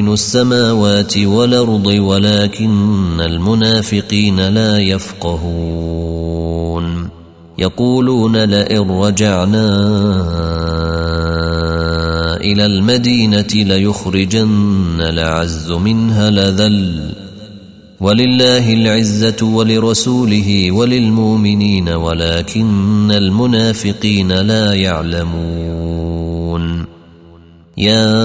السماوات والأرض ولكن المنافقين لا يفقهون. يقولون لئن رجعنا إلى المدينة ليخرجن الأعز منها لذل. ولله العزة ولرسوله وللمؤمنين ولكن المنافقين لا يعلمون. يا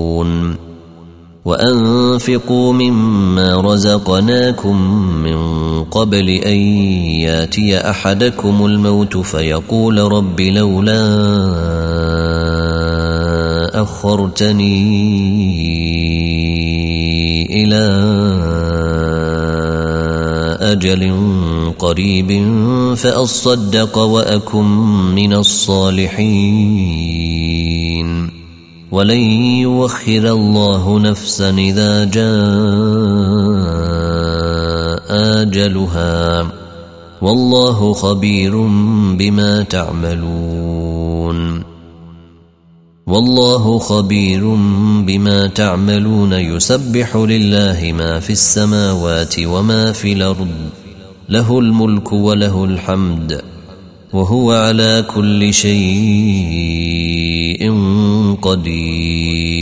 وأنفقوا مما رزقناكم من قبل أن يأتي أحدكم الموت فيقول رب لولا أخرتني إلى أجل قريب فأصدق وأكن من الصالحين. ولن يوخر الله نفسا إذا جاء آجلها. والله خبير بما تعملون. والله خبير بما تعملون. يسبح لله ما في السماوات وما في الأرض. له الملك وله الحمد. وهو على كل شيء قدير.